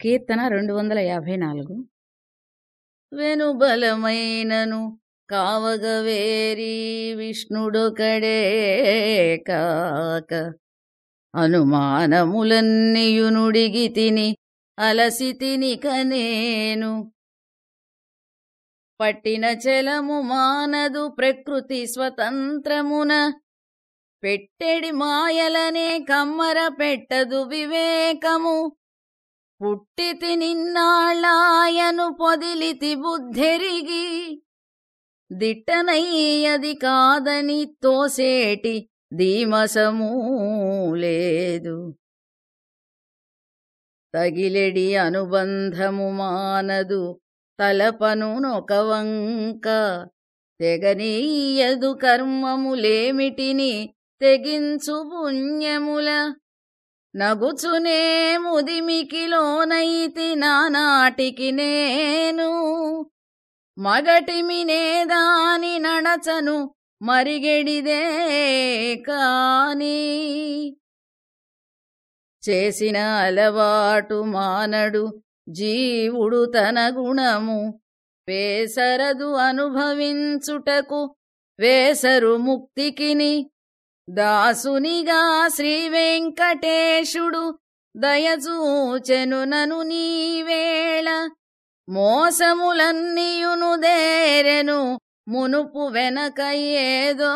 కీర్తన రెండు వందల యాభై నాలుగు. వెనుబలమైనను కావగవేరి విష్ణుడొకడే కాక. అనుమానములన్నీయునుడిగి తిని అలసి తిని కనేను. పట్టిన చలము మానదు ప్రకృతి స్వతంత్రమున. పెట్టెడి మాయలనే కమ్మర పెట్టదు వివేకము. పుట్టితి నిన్నాళ్ళాయను పొదిలితి బుద్ధెరిగి దిట్టనయ్యది కాదని తోసేటి ధీమసమూలేదు. తగిలెడి అనుబంధము మానదు తలపను నొకవంక తెగనీయదు కర్మములేమిటిని తెగించు పుణ్యముల నగుచునే ముదిమికిలోనైతి నానాటికి నేను. మగటిమినే దాని నడచను మరిగెడిదే కాని. చేసిన అలవాటు మానడు జీవుడు తన గుణము. వేసరదు అనుభవించుటకు వేసరు ముక్తికిని దాసునిగా శ్రీ వెంకటేశుడు దయచూచెను నను నీవేళ. మోసములన్నీయును దేరెను మునుపు వెనక ఏదో.